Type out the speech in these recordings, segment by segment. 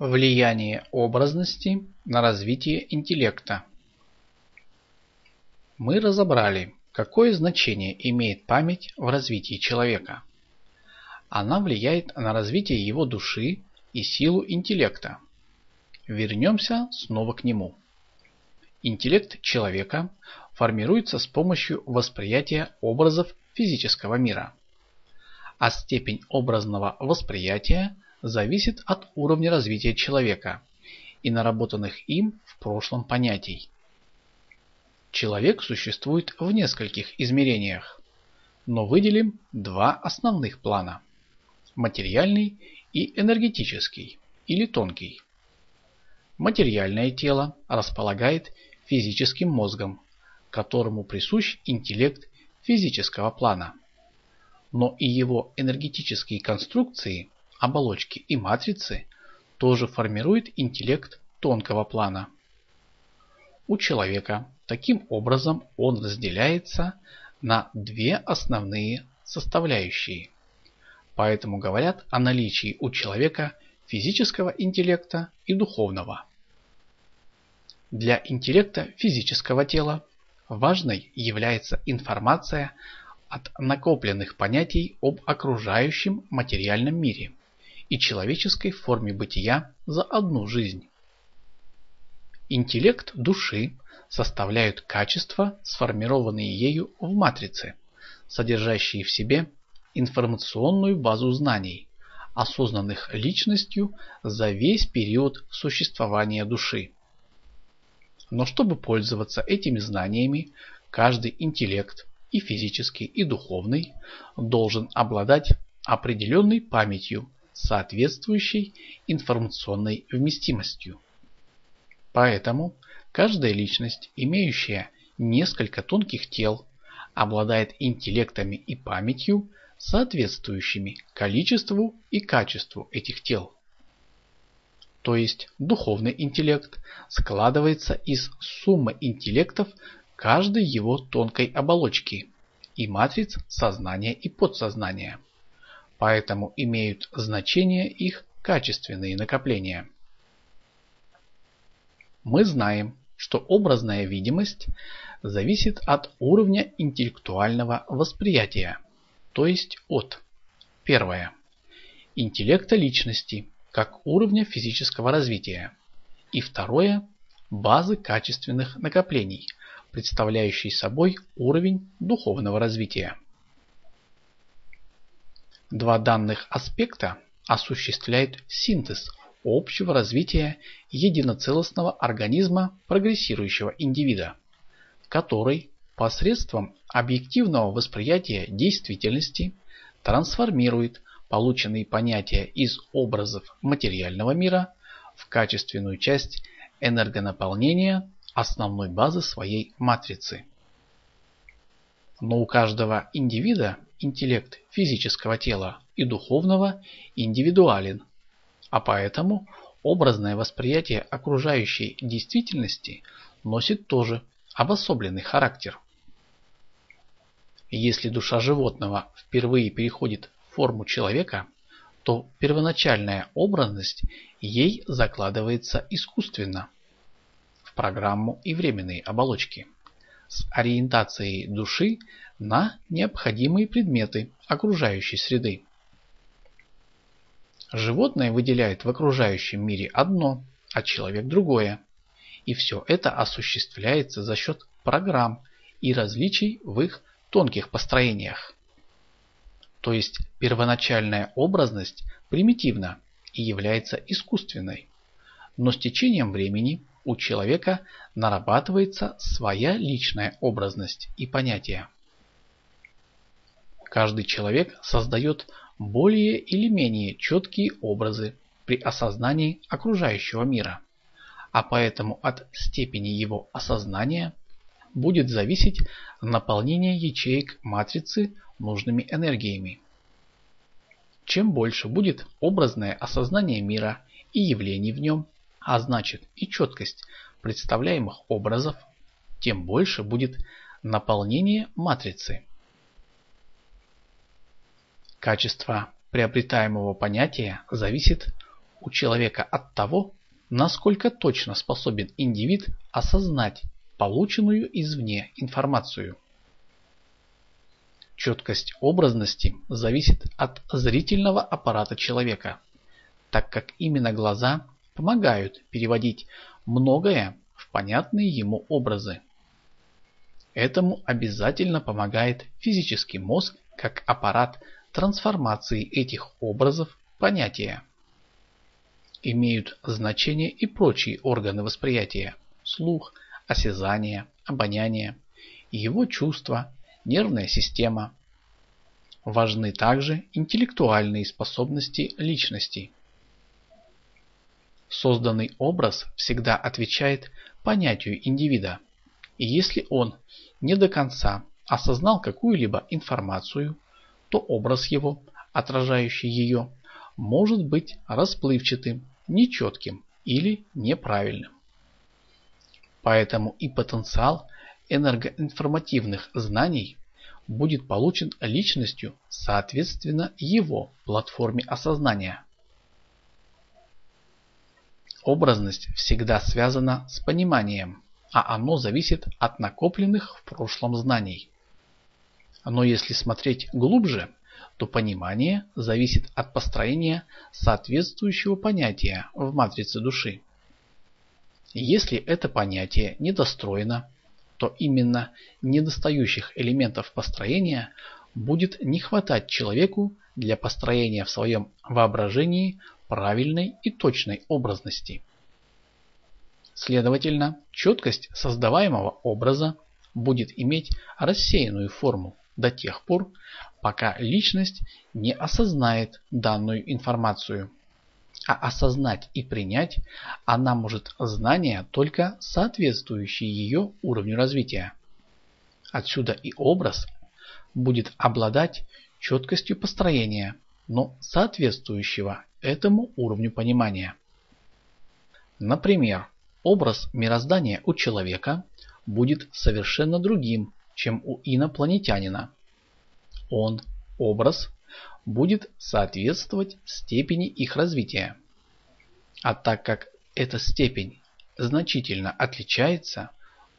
Влияние образности на развитие интеллекта. Мы разобрали, какое значение имеет память в развитии человека. Она влияет на развитие его души и силу интеллекта. Вернемся снова к нему. Интеллект человека формируется с помощью восприятия образов физического мира. А степень образного восприятия зависит от уровня развития человека и наработанных им в прошлом понятий. Человек существует в нескольких измерениях, но выделим два основных плана – материальный и энергетический или тонкий. Материальное тело располагает физическим мозгом, которому присущ интеллект физического плана. Но и его энергетические конструкции, оболочки и матрицы тоже формируют интеллект тонкого плана. У человека таким образом он разделяется на две основные составляющие. Поэтому говорят о наличии у человека физического интеллекта и духовного. Для интеллекта физического тела важной является информация от накопленных понятий об окружающем материальном мире и человеческой форме бытия за одну жизнь. Интеллект души составляют качества, сформированные ею в матрице, содержащие в себе информационную базу знаний, осознанных личностью за весь период существования души. Но чтобы пользоваться этими знаниями, каждый интеллект, и физический, и духовный, должен обладать определенной памятью, соответствующей информационной вместимостью. Поэтому каждая личность, имеющая несколько тонких тел, обладает интеллектами и памятью, соответствующими количеству и качеству этих тел то есть духовный интеллект, складывается из суммы интеллектов каждой его тонкой оболочки и матриц сознания и подсознания. Поэтому имеют значение их качественные накопления. Мы знаем, что образная видимость зависит от уровня интеллектуального восприятия, то есть от первое интеллекта личности, как уровня физического развития. И второе – базы качественных накоплений, представляющие собой уровень духовного развития. Два данных аспекта осуществляют синтез общего развития единоцелостного организма прогрессирующего индивида, который посредством объективного восприятия действительности трансформирует полученные понятия из образов материального мира в качественную часть энергонаполнения основной базы своей матрицы. Но у каждого индивида интеллект физического тела и духовного индивидуален, а поэтому образное восприятие окружающей действительности носит тоже обособленный характер. Если душа животного впервые переходит форму человека, то первоначальная образность ей закладывается искусственно в программу и временные оболочки с ориентацией души на необходимые предметы окружающей среды. Животное выделяет в окружающем мире одно, а человек другое. И все это осуществляется за счет программ и различий в их тонких построениях то есть первоначальная образность примитивна и является искусственной. Но с течением времени у человека нарабатывается своя личная образность и понятие. Каждый человек создает более или менее четкие образы при осознании окружающего мира, а поэтому от степени его осознания будет зависеть наполнение ячеек матрицы нужными энергиями. Чем больше будет образное осознание мира и явлений в нем, а значит и четкость представляемых образов, тем больше будет наполнение матрицы. Качество приобретаемого понятия зависит у человека от того, насколько точно способен индивид осознать полученную извне информацию. Четкость образности зависит от зрительного аппарата человека, так как именно глаза помогают переводить многое в понятные ему образы. Этому обязательно помогает физический мозг как аппарат трансформации этих образов в понятия. Имеют значение и прочие органы восприятия – слух, осязание, обоняние, его чувства, нервная система. Важны также интеллектуальные способности личности. Созданный образ всегда отвечает понятию индивида, и если он не до конца осознал какую-либо информацию, то образ его, отражающий ее, может быть расплывчатым, нечетким или неправильным. Поэтому и потенциал энергоинформативных знаний будет получен личностью соответственно его платформе осознания. Образность всегда связана с пониманием, а оно зависит от накопленных в прошлом знаний. Но если смотреть глубже, то понимание зависит от построения соответствующего понятия в матрице души. Если это понятие недостроено, то именно недостающих элементов построения будет не хватать человеку для построения в своем воображении правильной и точной образности. Следовательно, четкость создаваемого образа будет иметь рассеянную форму до тех пор, пока личность не осознает данную информацию. А осознать и принять она может знания только соответствующие ее уровню развития. Отсюда и образ будет обладать четкостью построения, но соответствующего этому уровню понимания. Например, образ мироздания у человека будет совершенно другим, чем у инопланетянина. Он, образ, будет соответствовать степени их развития. А так как эта степень значительно отличается,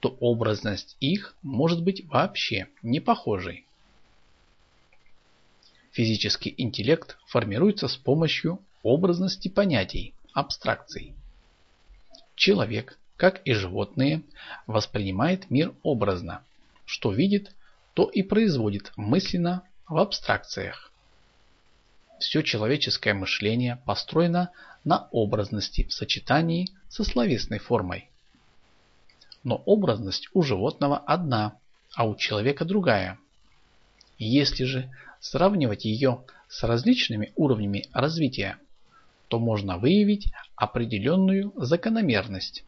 то образность их может быть вообще не похожей. Физический интеллект формируется с помощью образности понятий, абстракций. Человек, как и животные, воспринимает мир образно. Что видит, то и производит мысленно в абстракциях. Все человеческое мышление построено на образности в сочетании со словесной формой. Но образность у животного одна, а у человека другая. Если же сравнивать ее с различными уровнями развития, то можно выявить определенную закономерность,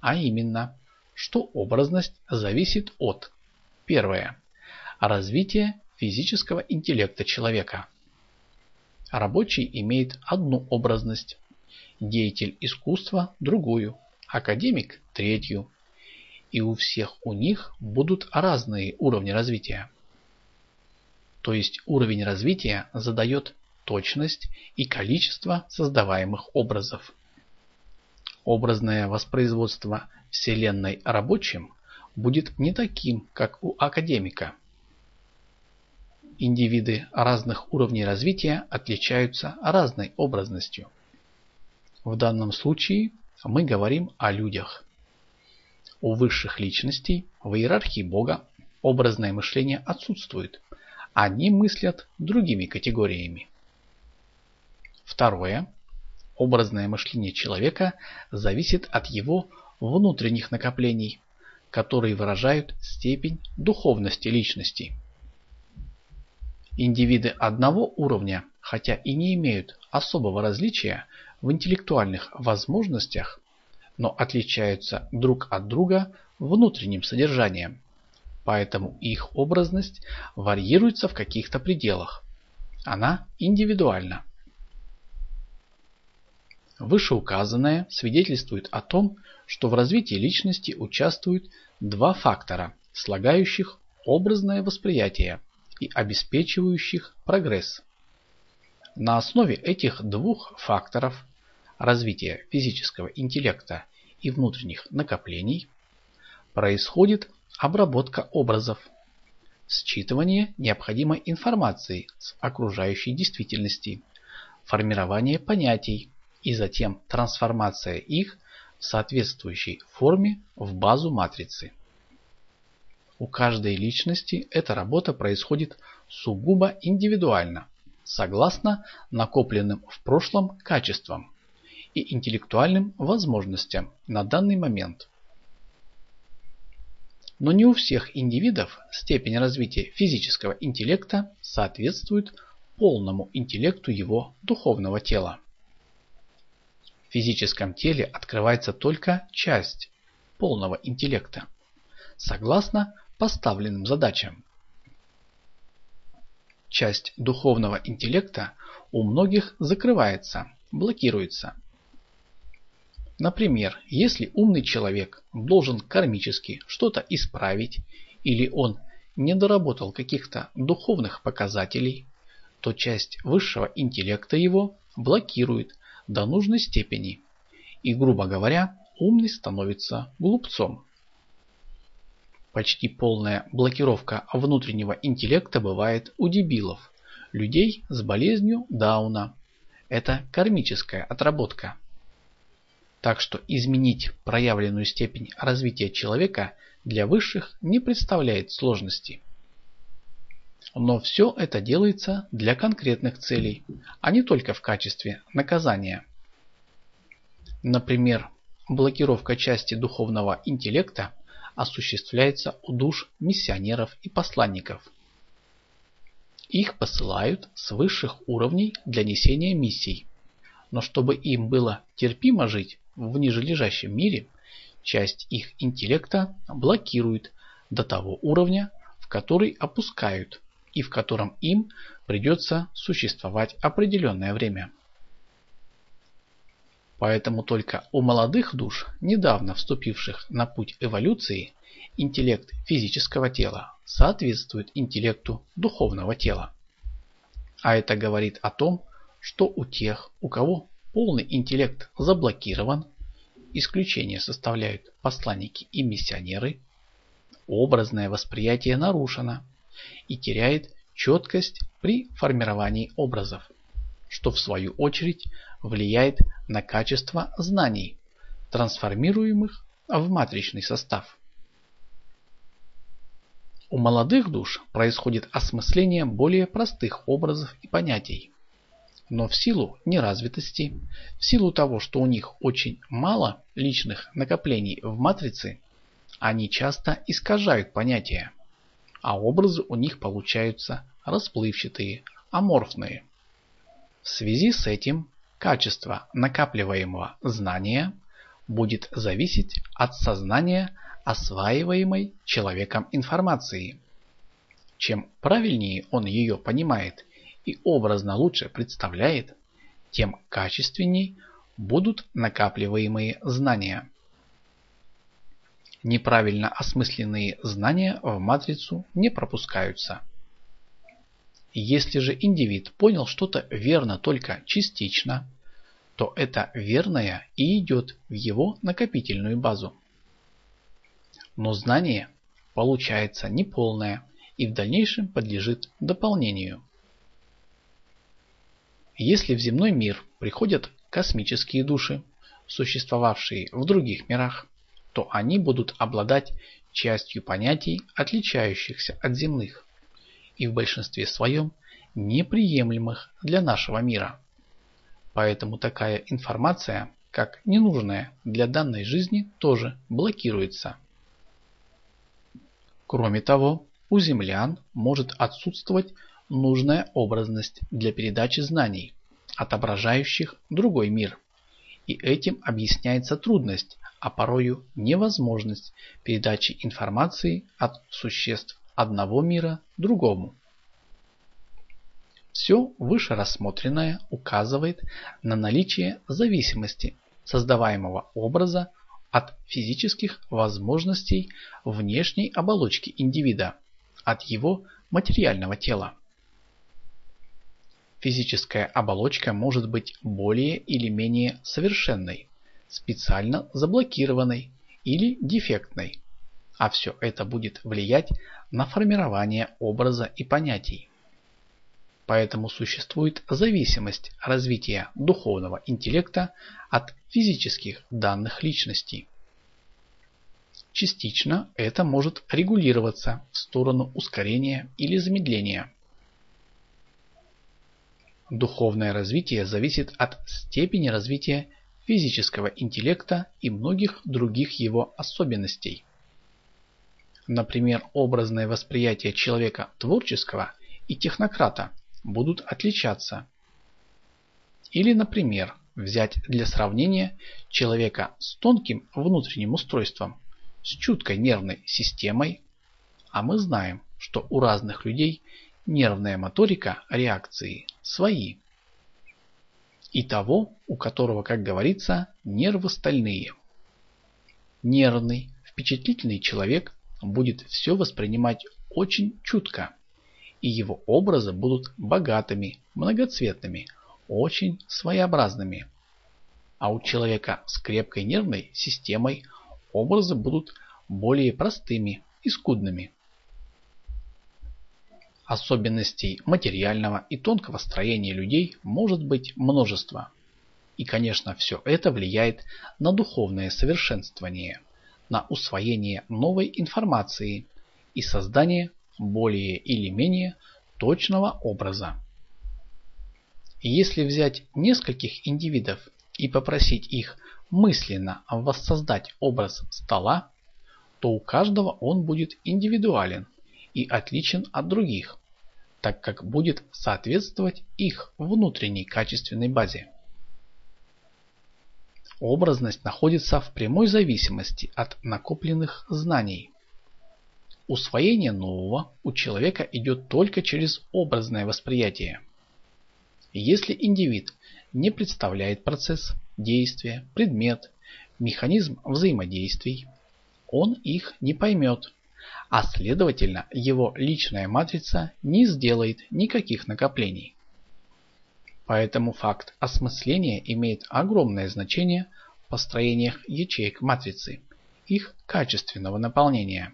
а именно, что образность зависит от первое развития физического интеллекта человека. Рабочий имеет одну образность, деятель искусства – другую, академик – третью, и у всех у них будут разные уровни развития. То есть уровень развития задает точность и количество создаваемых образов. Образное воспроизводство Вселенной рабочим будет не таким, как у академика. Индивиды разных уровней развития отличаются разной образностью. В данном случае мы говорим о людях. У высших личностей в иерархии Бога образное мышление отсутствует, они мыслят другими категориями. Второе. Образное мышление человека зависит от его внутренних накоплений, которые выражают степень духовности личности. Индивиды одного уровня, хотя и не имеют особого различия в интеллектуальных возможностях, но отличаются друг от друга внутренним содержанием, поэтому их образность варьируется в каких-то пределах. Она индивидуальна. Вышеуказанное свидетельствует о том, что в развитии личности участвуют два фактора, слагающих образное восприятие и обеспечивающих прогресс. На основе этих двух факторов развития физического интеллекта и внутренних накоплений, происходит обработка образов, считывание необходимой информации с окружающей действительности, формирование понятий и затем трансформация их в соответствующей форме в базу матрицы. У каждой личности эта работа происходит сугубо индивидуально, согласно накопленным в прошлом качествам и интеллектуальным возможностям на данный момент. Но не у всех индивидов степень развития физического интеллекта соответствует полному интеллекту его духовного тела. В физическом теле открывается только часть полного интеллекта, согласно поставленным задачам. Часть духовного интеллекта у многих закрывается, блокируется. Например, если умный человек должен кармически что-то исправить или он не доработал каких-то духовных показателей, то часть высшего интеллекта его блокирует до нужной степени. И, грубо говоря, умный становится глупцом. Почти полная блокировка внутреннего интеллекта бывает у дебилов, людей с болезнью Дауна. Это кармическая отработка. Так что изменить проявленную степень развития человека для высших не представляет сложности. Но все это делается для конкретных целей, а не только в качестве наказания. Например, блокировка части духовного интеллекта осуществляется у душ миссионеров и посланников. Их посылают с высших уровней для несения миссий. Но чтобы им было терпимо жить в нижележащем мире, часть их интеллекта блокирует до того уровня, в который опускают и в котором им придется существовать определенное время. Поэтому только у молодых душ, недавно вступивших на путь эволюции, интеллект физического тела соответствует интеллекту духовного тела. А это говорит о том, что у тех, у кого полный интеллект заблокирован, исключение составляют посланники и миссионеры, образное восприятие нарушено и теряет четкость при формировании образов что в свою очередь влияет на качество знаний, трансформируемых в матричный состав. У молодых душ происходит осмысление более простых образов и понятий. Но в силу неразвитости, в силу того, что у них очень мало личных накоплений в матрице, они часто искажают понятия, а образы у них получаются расплывчатые, аморфные. В связи с этим качество накапливаемого знания будет зависеть от сознания осваиваемой человеком информации. Чем правильнее он ее понимает и образно лучше представляет, тем качественней будут накапливаемые знания. Неправильно осмысленные знания в матрицу не пропускаются. Если же индивид понял что-то верно только частично, то это верное и идет в его накопительную базу. Но знание получается неполное и в дальнейшем подлежит дополнению. Если в земной мир приходят космические души, существовавшие в других мирах, то они будут обладать частью понятий, отличающихся от земных и в большинстве своем неприемлемых для нашего мира. Поэтому такая информация, как ненужная для данной жизни, тоже блокируется. Кроме того, у землян может отсутствовать нужная образность для передачи знаний, отображающих другой мир. И этим объясняется трудность, а порою невозможность передачи информации от существ одного мира другому. Все вышерассмотренное указывает на наличие зависимости создаваемого образа от физических возможностей внешней оболочки индивида, от его материального тела. Физическая оболочка может быть более или менее совершенной, специально заблокированной или дефектной, а все это будет влиять на формирование образа и понятий. Поэтому существует зависимость развития духовного интеллекта от физических данных личности. Частично это может регулироваться в сторону ускорения или замедления. Духовное развитие зависит от степени развития физического интеллекта и многих других его особенностей. Например, образное восприятие человека творческого и технократа будут отличаться. Или, например, взять для сравнения человека с тонким внутренним устройством, с чуткой нервной системой, а мы знаем, что у разных людей нервная моторика реакции свои. И того, у которого, как говорится, нервы стальные. Нервный, впечатлительный человек будет все воспринимать очень чутко и его образы будут богатыми, многоцветными, очень своеобразными. А у человека с крепкой нервной системой образы будут более простыми и скудными. Особенностей материального и тонкого строения людей может быть множество. И, конечно, все это влияет на духовное совершенствование, на усвоение новой информации и создание более или менее точного образа. Если взять нескольких индивидов и попросить их мысленно воссоздать образ стола, то у каждого он будет индивидуален и отличен от других, так как будет соответствовать их внутренней качественной базе. Образность находится в прямой зависимости от накопленных знаний. Усвоение нового у человека идет только через образное восприятие. Если индивид не представляет процесс, действие, предмет, механизм взаимодействий, он их не поймет, а следовательно его личная матрица не сделает никаких накоплений. Поэтому факт осмысления имеет огромное значение в построениях ячеек матрицы, их качественного наполнения.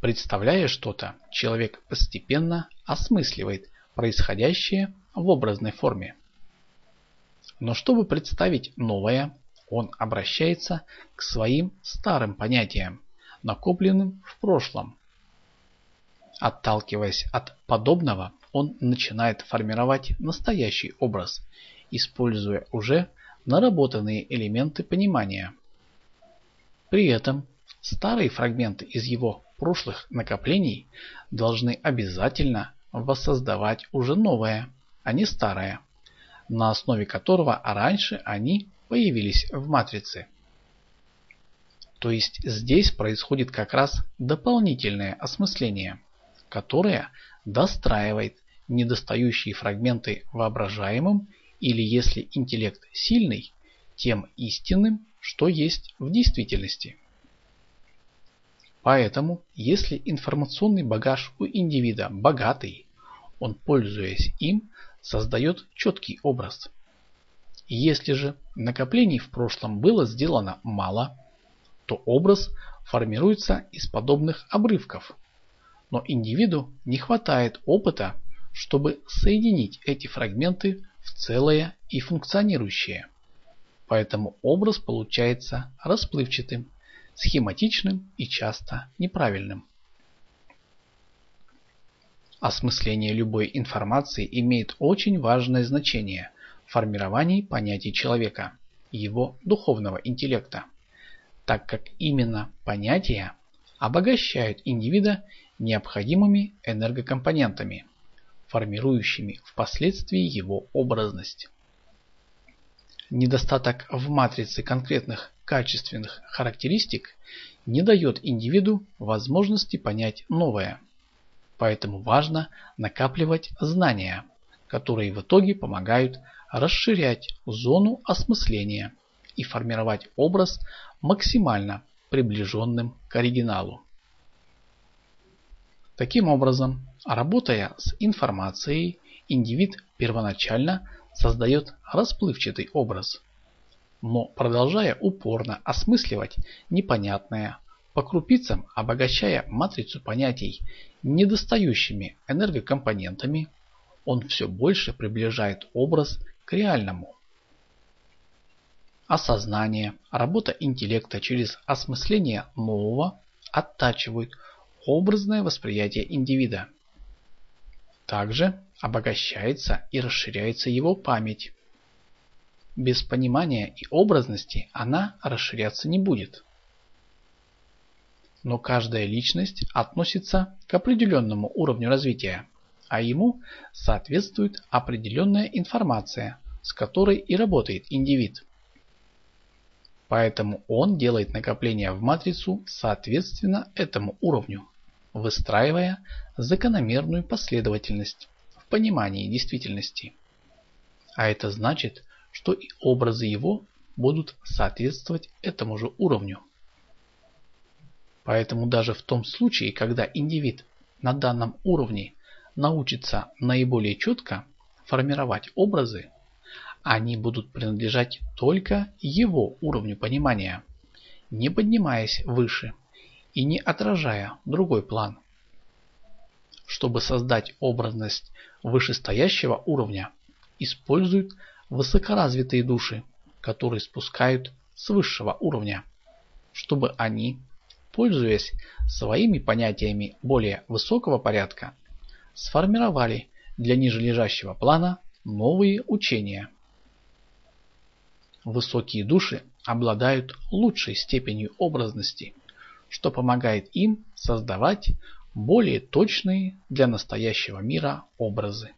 Представляя что-то, человек постепенно осмысливает происходящее в образной форме. Но чтобы представить новое, он обращается к своим старым понятиям, накопленным в прошлом. Отталкиваясь от подобного, он начинает формировать настоящий образ, используя уже наработанные элементы понимания. При этом старые фрагменты из его прошлых накоплений должны обязательно воссоздавать уже новое, а не старое, на основе которого раньше они появились в матрице. То есть здесь происходит как раз дополнительное осмысление, которое достраивает недостающие фрагменты воображаемым или если интеллект сильный, тем истинным, что есть в действительности. Поэтому, если информационный багаж у индивида богатый, он, пользуясь им, создает четкий образ. Если же накоплений в прошлом было сделано мало, то образ формируется из подобных обрывков. Но индивиду не хватает опыта, чтобы соединить эти фрагменты в целое и функционирующее. Поэтому образ получается расплывчатым схематичным и часто неправильным. Осмысление любой информации имеет очень важное значение в формировании понятий человека, его духовного интеллекта, так как именно понятия обогащают индивида необходимыми энергокомпонентами, формирующими впоследствии его образность. Недостаток в матрице конкретных качественных характеристик не дает индивиду возможности понять новое. Поэтому важно накапливать знания, которые в итоге помогают расширять зону осмысления и формировать образ максимально приближенным к оригиналу. Таким образом, работая с информацией индивид первоначально создает расплывчатый образ, но продолжая упорно осмысливать непонятное, по крупицам обогащая матрицу понятий недостающими энергокомпонентами, он все больше приближает образ к реальному. Осознание, работа интеллекта через осмысление нового оттачивают образное восприятие индивида. Также обогащается и расширяется его память. Без понимания и образности она расширяться не будет. Но каждая личность относится к определенному уровню развития, а ему соответствует определенная информация, с которой и работает индивид. Поэтому он делает накопление в матрицу соответственно этому уровню, выстраивая закономерную последовательность в понимании действительности. А это значит, что и образы его будут соответствовать этому же уровню. Поэтому даже в том случае, когда индивид на данном уровне научится наиболее четко формировать образы, они будут принадлежать только его уровню понимания, не поднимаясь выше и не отражая другой план. Чтобы создать образность вышестоящего уровня, используют высокоразвитые души, которые спускают с высшего уровня, чтобы они пользуясь своими понятиями более высокого порядка, сформировали для нижележащего плана новые учения. Высокие души обладают лучшей степенью образности, что помогает им создавать более точные для настоящего мира образы.